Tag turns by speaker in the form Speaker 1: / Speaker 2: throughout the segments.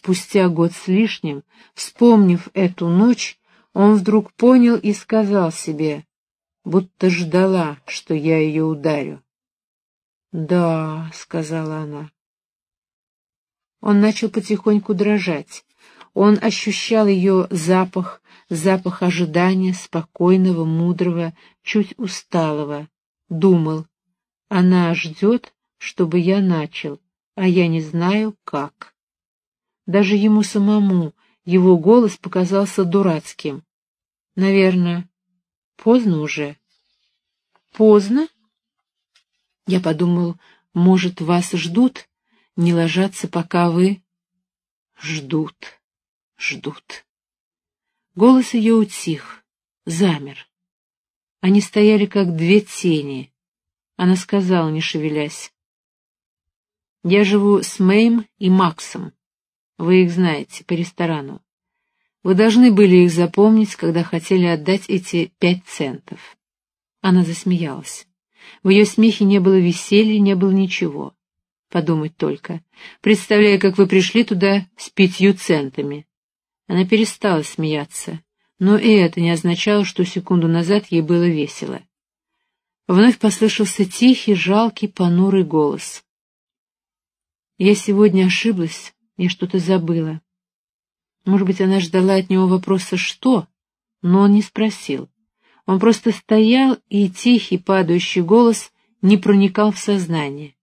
Speaker 1: спустя год с лишним, вспомнив эту ночь, он вдруг понял и сказал себе, будто ждала, что я ее ударю. «Да», — сказала она. Он начал потихоньку дрожать. Он ощущал ее запах, запах ожидания, спокойного, мудрого, чуть усталого. Думал, она ждет, чтобы я начал, а я не знаю, как. Даже ему самому его голос показался дурацким. Наверное, поздно уже. Поздно? Я подумал, может, вас ждут, не ложатся, пока вы... Ждут, ждут. Голос ее утих, замер. Они стояли, как две тени. Она сказала, не шевелясь. «Я живу с Мэйм и Максом. Вы их знаете, по ресторану. Вы должны были их запомнить, когда хотели отдать эти пять центов». Она засмеялась. В ее смехе не было веселья, не было ничего. Подумать только. Представляю, как вы пришли туда с пятью центами. Она перестала смеяться, но и это не означало, что секунду назад ей было весело. Вновь послышался тихий, жалкий, понурый голос. «Я сегодня ошиблась, я что-то забыла». Может быть, она ждала от него вопроса «что?», но он не спросил. Он просто стоял, и тихий падающий голос не проникал в сознание.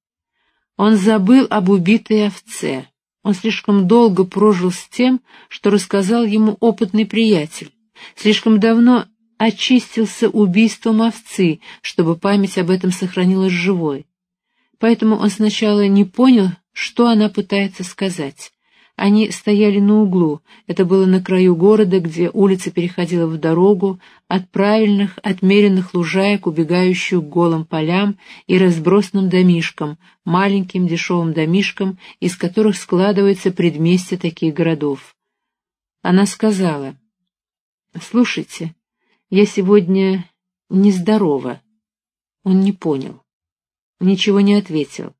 Speaker 1: Он забыл об убитой овце. Он слишком долго прожил с тем, что рассказал ему опытный приятель. Слишком давно очистился убийством овцы, чтобы память об этом сохранилась живой. Поэтому он сначала не понял, что она пытается сказать. Они стояли на углу, это было на краю города, где улица переходила в дорогу, от правильных, отмеренных лужаек, убегающих к голым полям и разбросанным домишкам, маленьким дешевым домишкам, из которых складывается предместье таких городов. Она сказала, «Слушайте, я сегодня нездорова». Он не понял, ничего не ответил.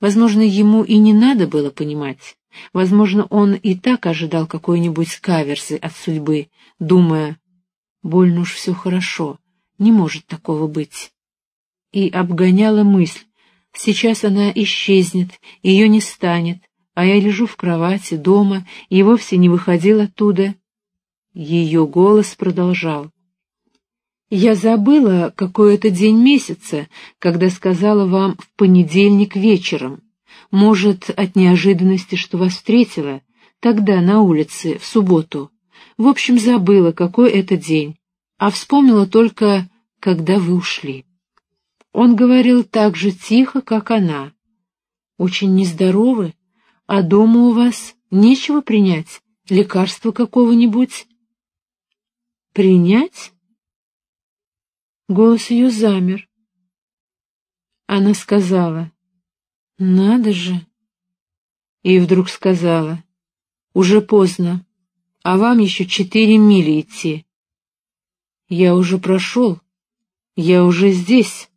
Speaker 1: Возможно, ему и не надо было понимать. Возможно, он и так ожидал какой-нибудь каверзы от судьбы, думая, больно уж все хорошо, не может такого быть. И обгоняла мысль, сейчас она исчезнет, ее не станет, а я лежу в кровати дома и вовсе не выходил оттуда. Ее голос продолжал. Я забыла, какой это день месяца, когда сказала вам в понедельник вечером. Может, от неожиданности, что вас встретила, тогда на улице, в субботу. В общем, забыла, какой это день, а вспомнила только, когда вы ушли. Он говорил так же тихо, как она. Очень нездоровы, а дома у вас нечего принять, лекарства какого-нибудь? Принять? Голос ее замер. Она сказала, надо же. И вдруг сказала, уже поздно, а вам еще четыре мили идти. Я уже прошел, я уже здесь.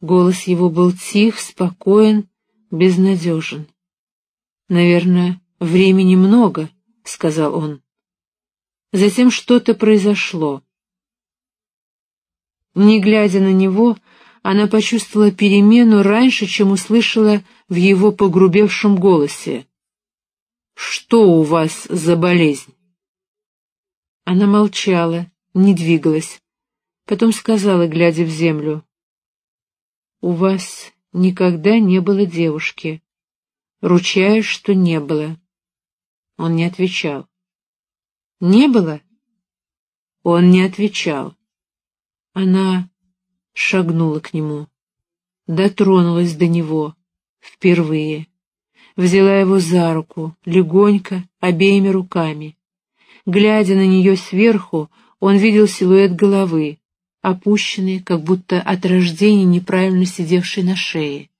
Speaker 1: Голос его был тих, спокоен, безнадежен. «Наверное, времени много», — сказал он. Затем что-то произошло. Не глядя на него, она почувствовала перемену раньше, чем услышала в его погрубевшем голосе. «Что у вас за болезнь?» Она молчала, не двигалась, потом сказала, глядя в землю, «У вас никогда не было девушки. Ручаюсь, что не было». Он не отвечал. «Не было?» Он не отвечал. Она шагнула к нему, дотронулась до него впервые, взяла его за руку, легонько, обеими руками. Глядя на нее сверху, он видел силуэт головы, опущенный, как будто от рождения неправильно сидевший на шее.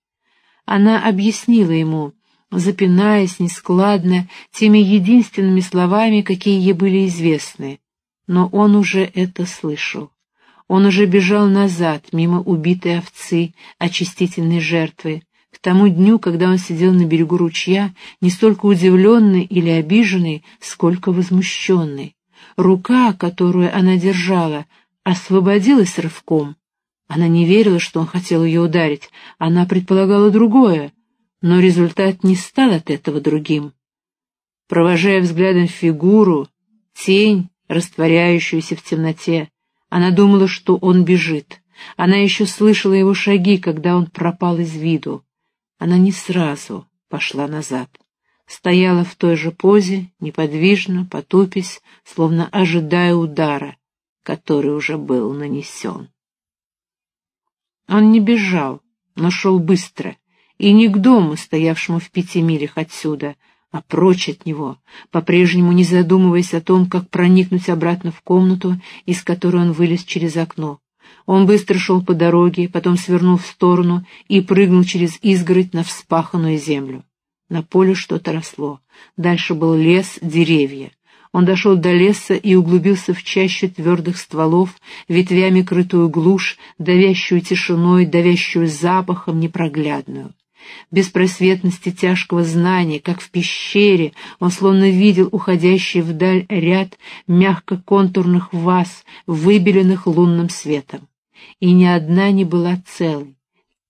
Speaker 1: Она объяснила ему, запинаясь нескладно, теми единственными словами, какие ей были известны, но он уже это слышал. Он уже бежал назад, мимо убитой овцы, очистительной жертвы, К тому дню, когда он сидел на берегу ручья, не столько удивленный или обиженный, сколько возмущенный. Рука, которую она держала, освободилась рывком. Она не верила, что он хотел ее ударить, она предполагала другое, но результат не стал от этого другим. Провожая взглядом фигуру, тень, растворяющуюся в темноте, она думала, что он бежит. Она еще слышала его шаги, когда он пропал из виду. Она не сразу пошла назад. Стояла в той же позе, неподвижно, потупясь, словно ожидая удара, который уже был нанесен. Он не бежал, но шел быстро, и не к дому, стоявшему в пяти милях отсюда, а прочь от него, по-прежнему не задумываясь о том, как проникнуть обратно в комнату, из которой он вылез через окно. Он быстро шел по дороге, потом свернул в сторону и прыгнул через изгородь на вспаханную землю. На поле что-то росло. Дальше был лес, деревья. Он дошел до леса и углубился в чащу твердых стволов, ветвями крытую глушь, давящую тишиной, давящую запахом непроглядную. Без просветности тяжкого знания, как в пещере, он словно видел уходящий вдаль ряд мягко-контурных ваз, выбеленных лунным светом. И ни одна не была целой.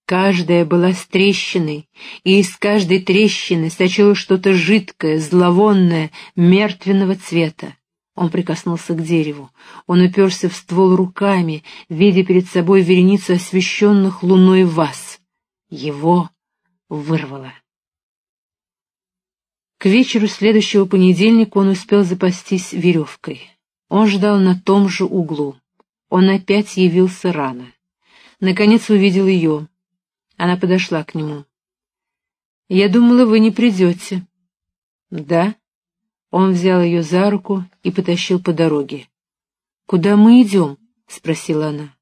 Speaker 1: Каждая была с трещиной, и из каждой трещины сочилось что-то жидкое, зловонное, мертвенного цвета. Он прикоснулся к дереву. Он уперся в ствол руками, видя перед собой вереницу освещенных луной ваз. Его вырвало. К вечеру следующего понедельника он успел запастись веревкой. Он ждал на том же углу. Он опять явился рано. Наконец увидел ее. Она подошла к нему. «Я думала, вы не придете». «Да?» Он взял ее за руку и потащил по дороге. «Куда мы идем?» — спросила она.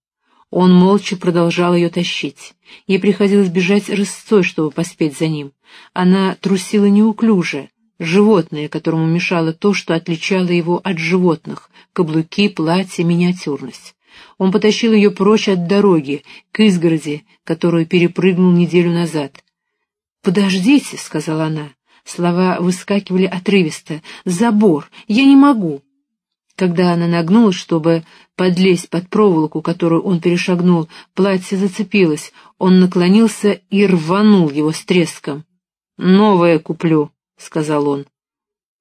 Speaker 1: Он молча продолжал ее тащить. Ей приходилось бежать рысцой, чтобы поспеть за ним. Она трусила неуклюже, животное, которому мешало то, что отличало его от животных — каблуки, платье, миниатюрность. Он потащил ее прочь от дороги, к изгороди, которую перепрыгнул неделю назад. «Подождите», — сказала она. Слова выскакивали отрывисто. «Забор! Я не могу!» Когда она нагнулась, чтобы подлезть под проволоку, которую он перешагнул, платье зацепилось. Он наклонился и рванул его с треском. «Новое куплю», — сказал он.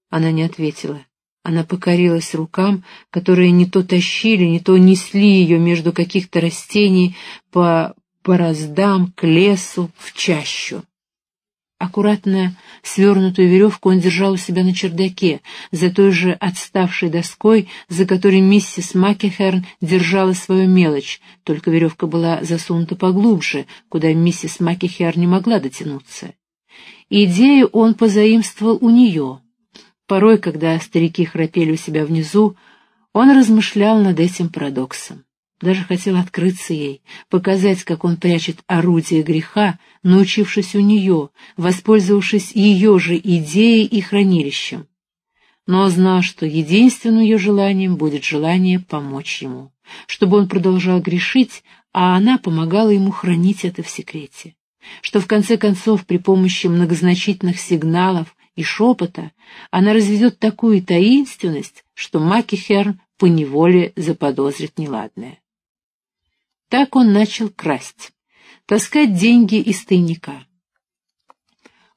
Speaker 1: Она не ответила. Она покорилась рукам, которые не то тащили, не то несли ее между каких-то растений по бороздам, к лесу, в чащу. Аккуратно свернутую веревку он держал у себя на чердаке, за той же отставшей доской, за которой миссис Маккехерн держала свою мелочь, только веревка была засунута поглубже, куда миссис Маккехерн не могла дотянуться. Идею он позаимствовал у нее. Порой, когда старики храпели у себя внизу, он размышлял над этим парадоксом. Даже хотел открыться ей, показать, как он прячет орудие греха, научившись у нее, воспользовавшись ее же идеей и хранилищем. Но знал, что единственным ее желанием будет желание помочь ему, чтобы он продолжал грешить, а она помогала ему хранить это в секрете. Что в конце концов при помощи многозначительных сигналов и шепота она разведет такую таинственность, что Маки Херн поневоле заподозрит неладное. Так он начал красть, таскать деньги из тайника.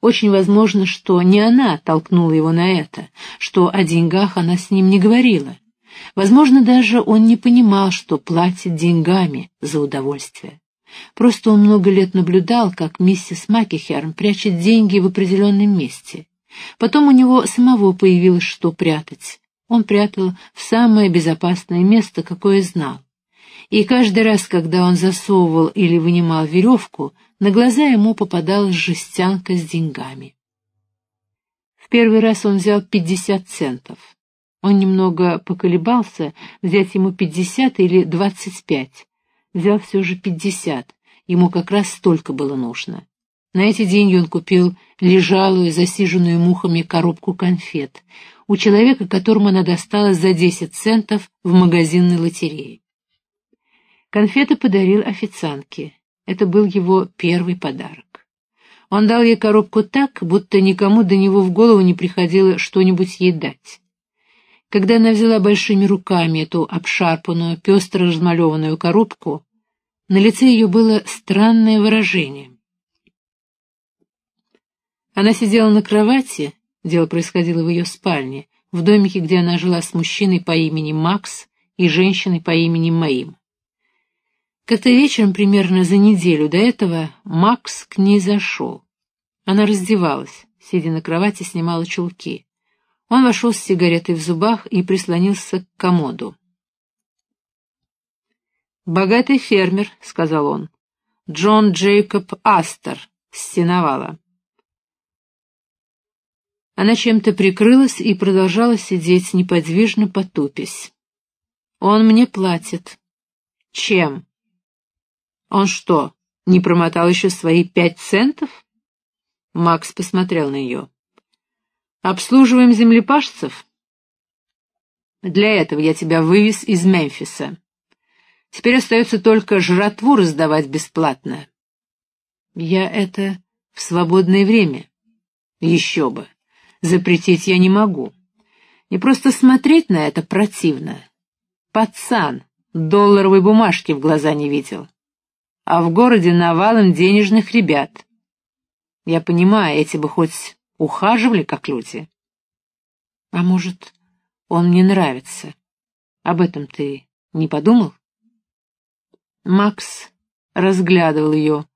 Speaker 1: Очень возможно, что не она толкнула его на это, что о деньгах она с ним не говорила. Возможно, даже он не понимал, что платит деньгами за удовольствие. Просто он много лет наблюдал, как миссис Макихерн прячет деньги в определенном месте. Потом у него самого появилось что прятать. Он прятал в самое безопасное место, какое знал и каждый раз, когда он засовывал или вынимал веревку, на глаза ему попадалась жестянка с деньгами. В первый раз он взял пятьдесят центов. Он немного поколебался, взять ему пятьдесят или двадцать пять. Взял все же пятьдесят, ему как раз столько было нужно. На эти деньги он купил лежалую, засиженную мухами коробку конфет у человека, которому она досталась за десять центов в магазинной лотерее. Конфеты подарил официантке. Это был его первый подарок. Он дал ей коробку так, будто никому до него в голову не приходило что-нибудь ей дать. Когда она взяла большими руками эту обшарпанную, пестро размалеванную коробку, на лице ее было странное выражение. Она сидела на кровати, дело происходило в ее спальне, в домике, где она жила с мужчиной по имени Макс и женщиной по имени Маим. Как-то вечером, примерно за неделю до этого, Макс к ней зашел. Она раздевалась, сидя на кровати, снимала чулки. Он вошел с сигаретой в зубах и прислонился к комоду. «Богатый фермер», — сказал он. «Джон Джейкоб Астер, с Сеновала». Она чем-то прикрылась и продолжала сидеть, неподвижно потупясь. «Он мне платит». «Чем?» Он что, не промотал еще свои пять центов? Макс посмотрел на нее. Обслуживаем землепашцев? Для этого я тебя вывез из Мемфиса. Теперь остается только жратву раздавать бесплатно. Я это в свободное время. Еще бы. Запретить я не могу. Не просто смотреть на это противно. Пацан, долларовой бумажки в глаза не видел а в городе навалом денежных ребят. Я понимаю, эти бы хоть ухаживали, как люди. А может, он мне нравится? Об этом ты не подумал? Макс разглядывал ее,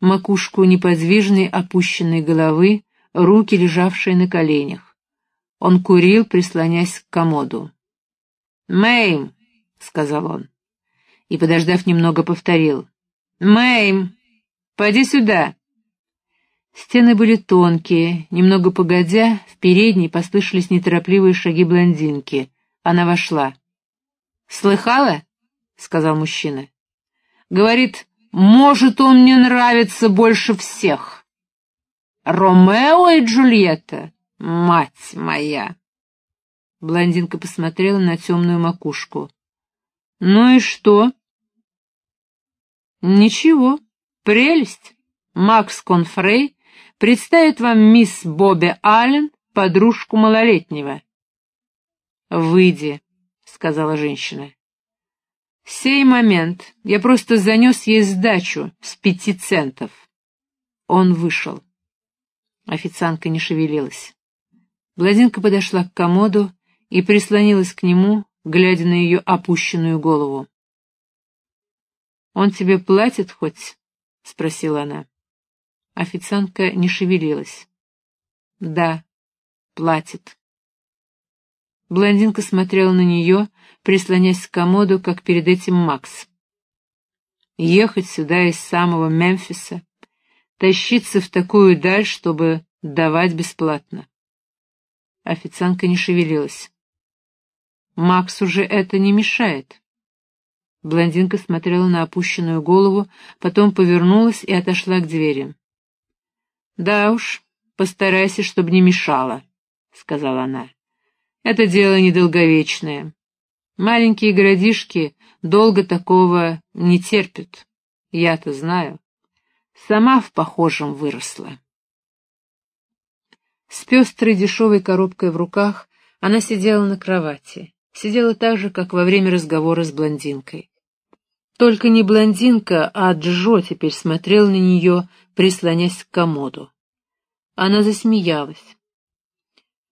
Speaker 1: макушку неподвижной опущенной головы, руки, лежавшие на коленях. Он курил, прислонясь к комоду. «Мэйм!» — сказал он. И, подождав немного, повторил. «Мэйм, поди сюда!» Стены были тонкие. Немного погодя, в передней послышались неторопливые шаги блондинки. Она вошла. «Слыхала?» — сказал мужчина. «Говорит, может, он мне нравится больше всех. Ромео и Джульетта, мать моя!» Блондинка посмотрела на темную макушку. «Ну и что?» Ничего, прелесть. Макс Конфрей представит вам мисс Бобби Аллен, подружку малолетнего. «Выйди», — сказала женщина. «Сей момент я просто занес ей сдачу с пяти центов». Он вышел. Официантка не шевелилась. Бладинка подошла к комоду и прислонилась к нему, глядя на ее опущенную голову. «Он тебе платит хоть?» — спросила она. Официантка не шевелилась. «Да, платит». Блондинка смотрела на нее, прислонясь к комоду, как перед этим Макс. Ехать сюда из самого Мемфиса, тащиться в такую даль, чтобы давать бесплатно. Официантка не шевелилась. Макс уже это не мешает. Блондинка смотрела на опущенную голову, потом повернулась и отошла к двери. «Да уж, постарайся, чтобы не мешало», — сказала она. «Это дело недолговечное. Маленькие городишки долго такого не терпят. Я-то знаю. Сама в похожем выросла». С пестрой дешевой коробкой в руках она сидела на кровати. Сидела так же, как во время разговора с блондинкой. Только не блондинка, а Джо теперь смотрел на нее, прислонясь к комоду. Она засмеялась.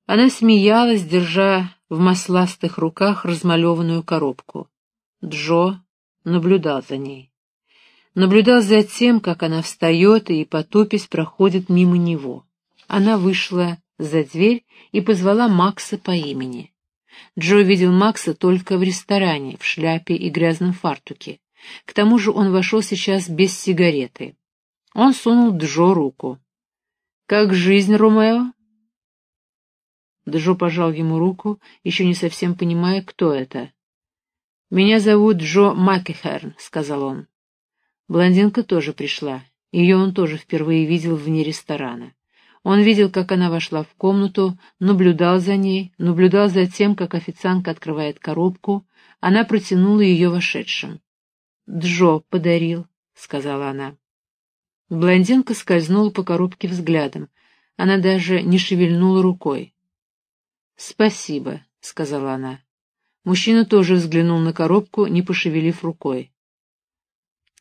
Speaker 1: Она смеялась, держа в масластых руках размалеванную коробку. Джо наблюдал за ней. Наблюдал за тем, как она встает и, потупясь, проходит мимо него. Она вышла за дверь и позвала Макса по имени. Джо видел Макса только в ресторане, в шляпе и грязном фартуке. К тому же он вошел сейчас без сигареты. Он сунул Джо руку. «Как жизнь, Ромео?» Джо пожал ему руку, еще не совсем понимая, кто это. «Меня зовут Джо Маккехерн», — сказал он. Блондинка тоже пришла. Ее он тоже впервые видел вне ресторана. Он видел, как она вошла в комнату, наблюдал за ней, наблюдал за тем, как официантка открывает коробку. Она протянула ее вошедшим. Джо подарил», — сказала она. Блондинка скользнула по коробке взглядом. Она даже не шевельнула рукой. «Спасибо», — сказала она. Мужчина тоже взглянул на коробку, не пошевелив рукой.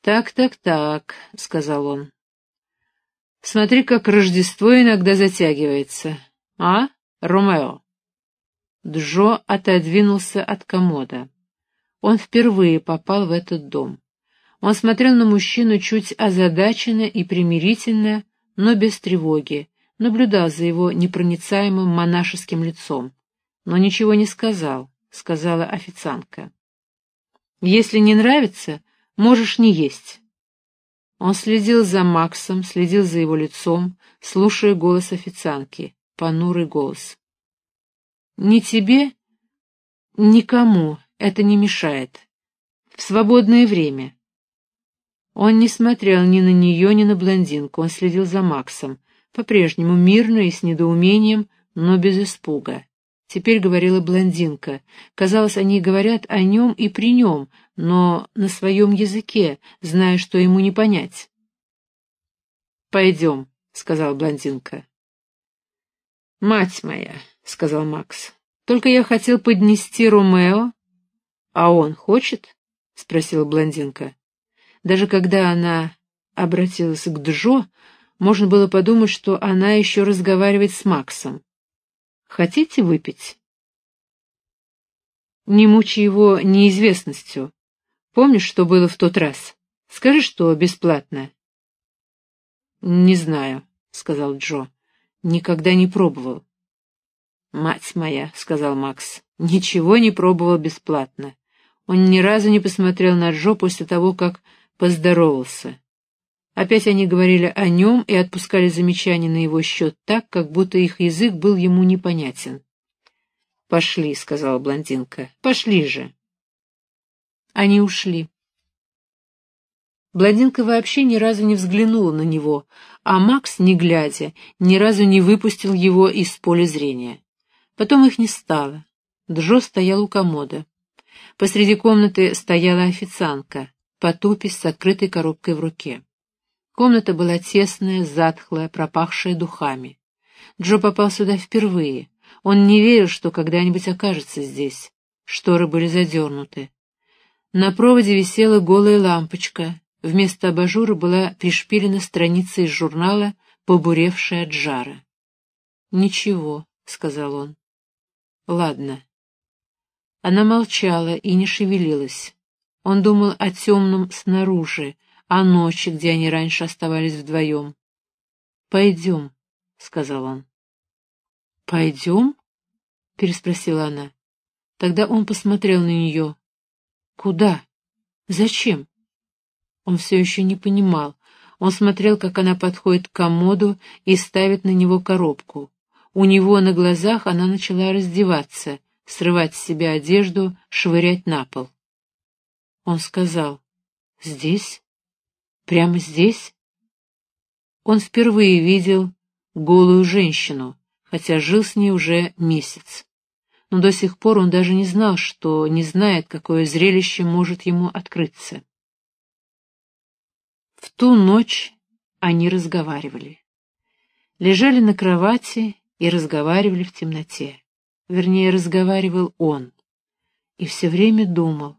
Speaker 1: «Так, так, так», — сказал он. «Смотри, как Рождество иногда затягивается. А, Ромео?» Джо отодвинулся от комода. Он впервые попал в этот дом. Он смотрел на мужчину чуть озадаченно и примирительно, но без тревоги, наблюдал за его непроницаемым монашеским лицом, но ничего не сказал, сказала официантка. «Если не нравится, можешь не есть». Он следил за Максом, следил за его лицом, слушая голос официантки, понурый голос. «Ни тебе, никому это не мешает. В свободное время». Он не смотрел ни на нее, ни на блондинку, он следил за Максом, по-прежнему мирно и с недоумением, но без испуга. Теперь говорила блондинка. Казалось, они говорят о нем и при нем, но на своем языке, зная, что ему не понять. «Пойдем», — сказала блондинка. «Мать моя», — сказал Макс, — «только я хотел поднести Ромео». «А он хочет?» — спросила блондинка. Даже когда она обратилась к Джо, можно было подумать, что она еще разговаривает с Максом. «Хотите выпить?» «Не мучай его неизвестностью. Помнишь, что было в тот раз? Скажи, что бесплатно». «Не знаю», — сказал Джо. «Никогда не пробовал». «Мать моя», — сказал Макс, — «ничего не пробовал бесплатно. Он ни разу не посмотрел на Джо после того, как поздоровался. Опять они говорили о нем и отпускали замечания на его счет так, как будто их язык был ему непонятен. «Пошли», — сказала блондинка, — «пошли же». Они ушли. Блондинка вообще ни разу не взглянула на него, а Макс, не глядя, ни разу не выпустил его из поля зрения. Потом их не стало. Джо стоял у комода. Посреди комнаты стояла официантка потупясь с открытой коробкой в руке. Комната была тесная, затхлая, пропахшая духами. Джо попал сюда впервые. Он не верил, что когда-нибудь окажется здесь. Шторы были задернуты. На проводе висела голая лампочка. Вместо абажура была пришпилена страница из журнала, побуревшая от жара. «Ничего», — сказал он. «Ладно». Она молчала и не шевелилась. Он думал о темном снаружи, о ночи, где они раньше оставались вдвоем. «Пойдем», — сказал он. «Пойдем?» — переспросила она. Тогда он посмотрел на нее. «Куда? Зачем?» Он все еще не понимал. Он смотрел, как она подходит к комоду и ставит на него коробку. У него на глазах она начала раздеваться, срывать с себя одежду, швырять на пол. Он сказал, «Здесь? Прямо здесь?» Он впервые видел голую женщину, хотя жил с ней уже месяц. Но до сих пор он даже не знал, что не знает, какое зрелище может ему открыться. В ту ночь они разговаривали. Лежали на кровати и разговаривали в темноте. Вернее, разговаривал он. И все время думал,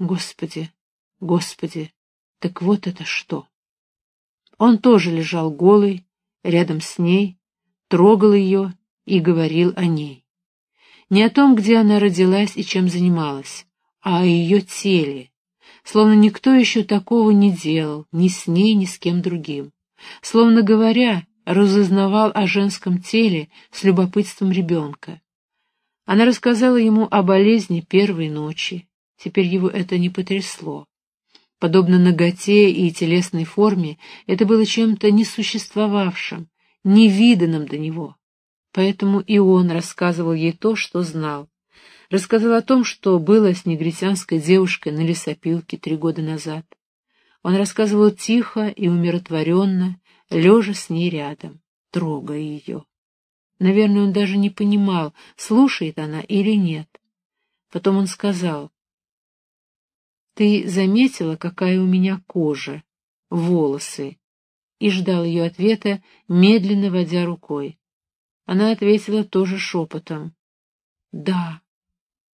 Speaker 1: Господи, Господи, так вот это что! Он тоже лежал голый, рядом с ней, трогал ее и говорил о ней. Не о том, где она родилась и чем занималась, а о ее теле, словно никто еще такого не делал, ни с ней, ни с кем другим. Словно говоря, разузнавал о женском теле с любопытством ребенка. Она рассказала ему о болезни первой ночи, Теперь его это не потрясло. Подобно ноготе и телесной форме, это было чем-то несуществовавшим, невиданным до него. Поэтому и он рассказывал ей то, что знал. Рассказал о том, что было с негритянской девушкой на лесопилке три года назад. Он рассказывал тихо и умиротворенно, лежа с ней рядом, трогая ее. Наверное, он даже не понимал, слушает она или нет. Потом он сказал, ты заметила, какая у меня кожа, волосы? и ждал ее ответа, медленно водя рукой. Она ответила тоже шепотом. «Да,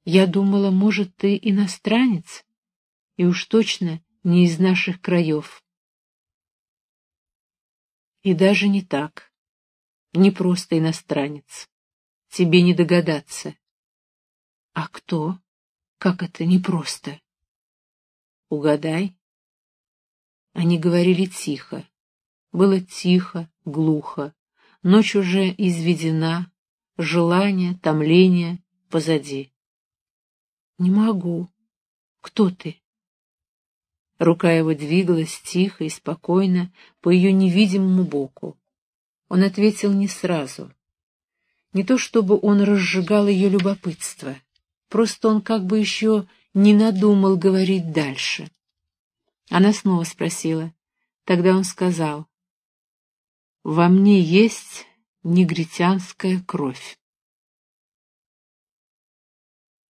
Speaker 1: я думала, может, ты иностранец, и уж точно не из наших краев». И даже не так. Не просто иностранец. Тебе не догадаться. А кто? Как это непросто? Угадай. Они говорили тихо. Было тихо, глухо. Ночь уже изведена, желание, томление позади. Не могу. Кто ты? Рука его двигалась тихо и спокойно по ее невидимому боку. Он ответил не сразу. Не то чтобы он разжигал ее любопытство, просто он как бы еще не надумал говорить дальше. Она снова спросила. Тогда он сказал, «Во мне есть негритянская кровь».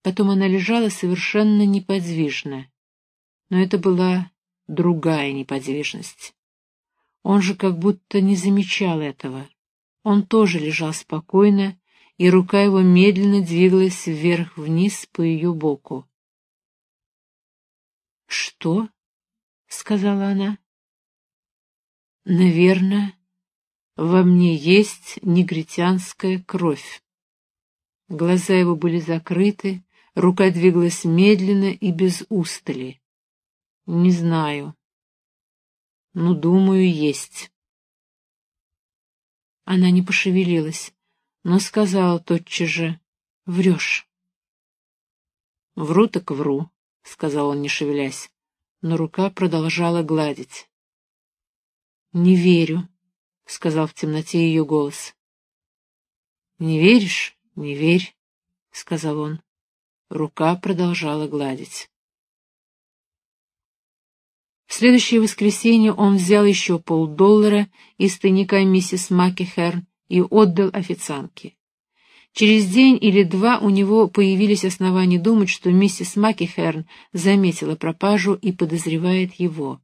Speaker 1: Потом она лежала совершенно неподвижно, но это была другая неподвижность. Он же как будто не замечал этого. Он тоже лежал спокойно, и рука его медленно двигалась вверх-вниз по ее боку. «Что?» — сказала она. «Наверное, во мне есть негритянская кровь». Глаза его были закрыты, рука двигалась медленно и без устали. «Не знаю. Ну, думаю, есть». Она не пошевелилась, но сказала тотчас же «Врешь». «Вру так вру», — сказал он, не шевелясь, но рука продолжала гладить. «Не верю», — сказал в темноте ее голос. «Не веришь? Не верь», — сказал он. Рука продолжала гладить. Следующее воскресенье он взял еще полдоллара из тайника миссис Макихерн и отдал официантке. Через день или два у него появились основания думать, что миссис Макихерн заметила пропажу и подозревает его,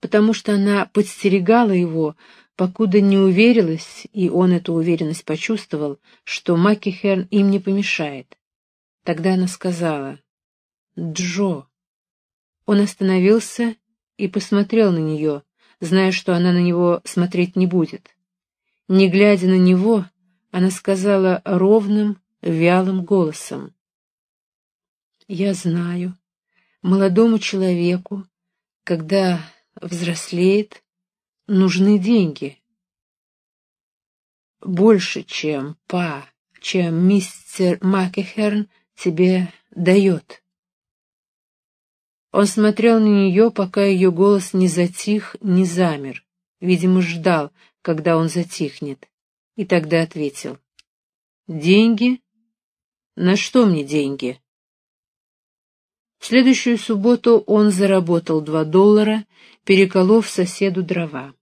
Speaker 1: потому что она подстерегала его, покуда не уверилась, и он эту уверенность почувствовал, что Макихерн им не помешает. Тогда она сказала «Джо». Он остановился и посмотрел на нее, зная, что она на него смотреть не будет. Не глядя на него, она сказала ровным, вялым голосом. «Я знаю, молодому человеку, когда взрослеет, нужны деньги. Больше, чем па, чем мистер Макехерн тебе дает». Он смотрел на нее, пока ее голос не затих, не замер. Видимо, ждал, когда он затихнет и тогда ответил. «Деньги? На что мне деньги?» В следующую субботу он заработал два доллара, переколов соседу дрова.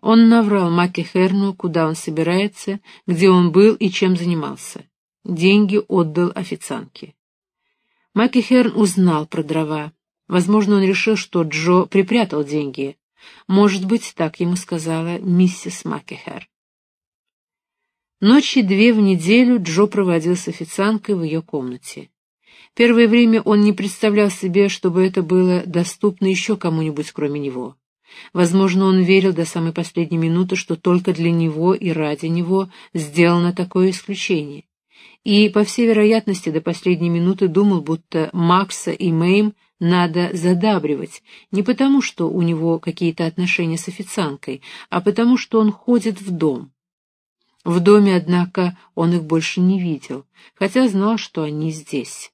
Speaker 1: Он наврал Маке Херну, куда он собирается, где он был и чем занимался. Деньги отдал официантке. Маки Херн узнал про дрова. Возможно, он решил, что Джо припрятал деньги. Может быть, так ему сказала миссис Макехер. Ночи две в неделю Джо проводил с официанткой в ее комнате. Первое время он не представлял себе, чтобы это было доступно еще кому-нибудь, кроме него. Возможно, он верил до самой последней минуты, что только для него и ради него сделано такое исключение. И, по всей вероятности, до последней минуты думал, будто Макса и Мэйм надо задабривать, не потому, что у него какие-то отношения с официанткой, а потому, что он ходит в дом. В доме, однако, он их больше не видел, хотя знал, что они здесь.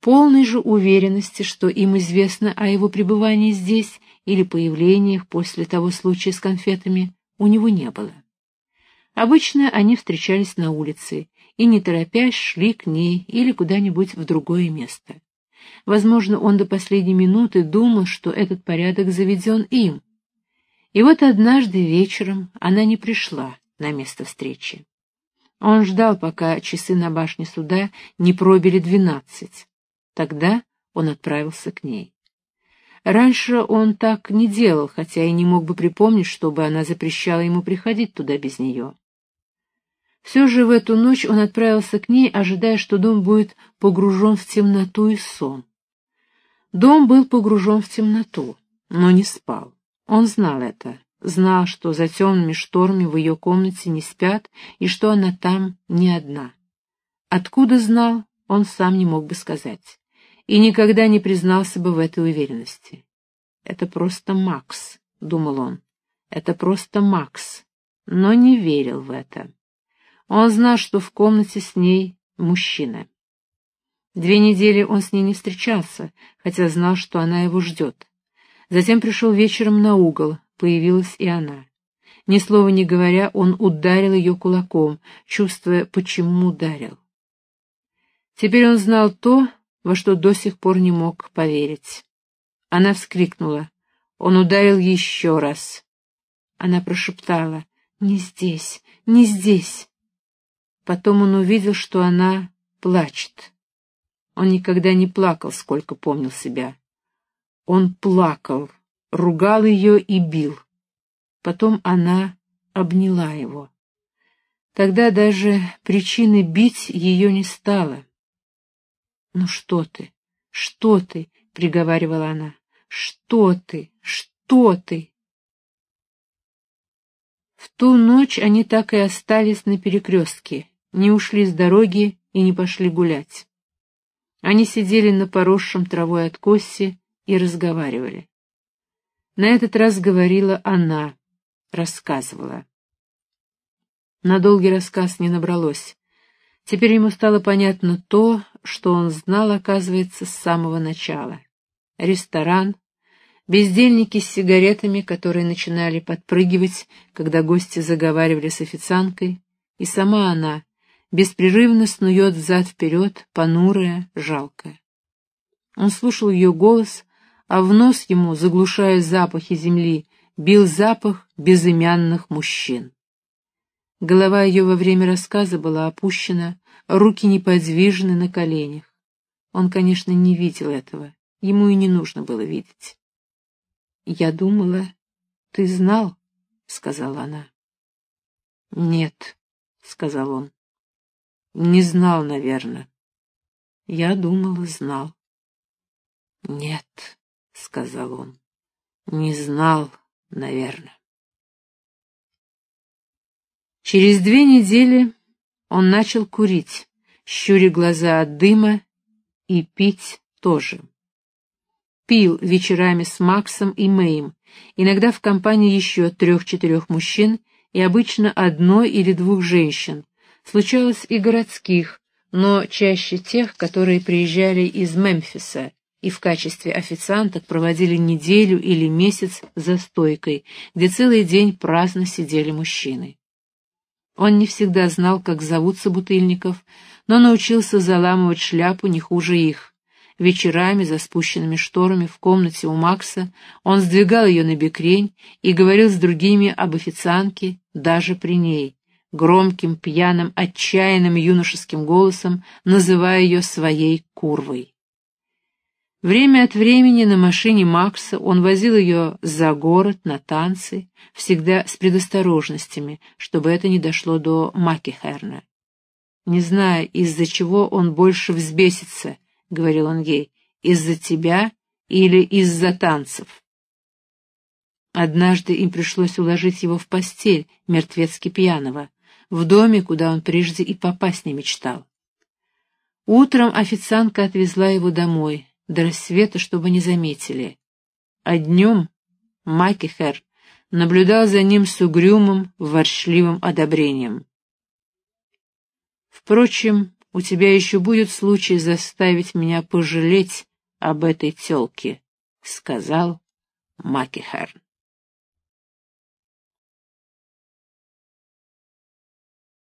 Speaker 1: Полной же уверенности, что им известно о его пребывании здесь или появлениях после того случая с конфетами, у него не было. Обычно они встречались на улице и, не торопясь, шли к ней или куда-нибудь в другое место. Возможно, он до последней минуты думал, что этот порядок заведен им. И вот однажды вечером она не пришла, на место встречи. Он ждал, пока часы на башне суда не пробили двенадцать. Тогда он отправился к ней. Раньше он так не делал, хотя и не мог бы припомнить, чтобы она запрещала ему приходить туда без нее. Все же в эту ночь он отправился к ней, ожидая, что дом будет погружен в темноту и сон. Дом был погружен в темноту, но не спал. Он знал это, знал, что за темными шторами в ее комнате не спят и что она там не одна. Откуда знал, он сам не мог бы сказать и никогда не признался бы в этой уверенности. «Это просто Макс», — думал он, — «это просто Макс», но не верил в это. Он знал, что в комнате с ней мужчина. Две недели он с ней не встречался, хотя знал, что она его ждет. Затем пришел вечером на угол, появилась и она. Ни слова не говоря, он ударил ее кулаком, чувствуя, почему ударил. Теперь он знал то, во что до сих пор не мог поверить. Она вскрикнула. Он ударил еще раз. Она прошептала «Не здесь, не здесь». Потом он увидел, что она плачет. Он никогда не плакал, сколько помнил себя. Он плакал, ругал ее и бил. Потом она обняла его. Тогда даже причины бить ее не стало. «Ну что ты? Что ты?» — приговаривала она. «Что ты? Что ты?» В ту ночь они так и остались на перекрестке, не ушли с дороги и не пошли гулять. Они сидели на поросшем травой откосе и разговаривали. На этот раз говорила она, рассказывала. На долгий рассказ не набралось. Теперь ему стало понятно то, что он знал, оказывается, с самого начала. Ресторан, бездельники с сигаретами, которые начинали подпрыгивать, когда гости заговаривали с официанткой, и сама она беспрерывно снует взад-вперед, понурая, жалкая. Он слушал ее голос, а в нос ему, заглушая запахи земли, бил запах безымянных мужчин. Голова ее во время рассказа была опущена, руки неподвижны на коленях. Он, конечно, не видел этого, ему и не нужно было видеть. «Я думала, ты знал», — сказала она. «Нет», — сказал он. «Не знал, наверное». «Я думала, знал». «Нет», — сказал он, — «не знал, наверное». Через две недели он начал курить, щуря глаза от дыма, и пить тоже. Пил вечерами с Максом и Мэем, иногда в компании еще трех-четырех мужчин и обычно одной или двух женщин. Случалось и городских, но чаще тех, которые приезжали из Мемфиса и в качестве официанток проводили неделю или месяц за стойкой, где целый день праздно сидели мужчины. Он не всегда знал, как зовут собутыльников, но научился заламывать шляпу не хуже их. Вечерами за спущенными шторами в комнате у Макса он сдвигал ее на бекрень и говорил с другими об официантке даже при ней, громким, пьяным, отчаянным юношеским голосом называя ее своей курвой. Время от времени на машине Макса он возил ее за город на танцы, всегда с предосторожностями, чтобы это не дошло до Макихерна. «Не знаю, из-за чего он больше взбесится», — говорил он ей, — «из-за тебя или из-за танцев?» Однажды им пришлось уложить его в постель, мертвецки пьяного, в доме, куда он прежде и попасть не мечтал. Утром официантка отвезла его домой, до рассвета, чтобы не заметили. А днем Макихер наблюдал за ним с угрюмым, ворчливым одобрением. «Впрочем, у тебя еще будет случай заставить меня пожалеть об этой телке», — сказал Макихерн.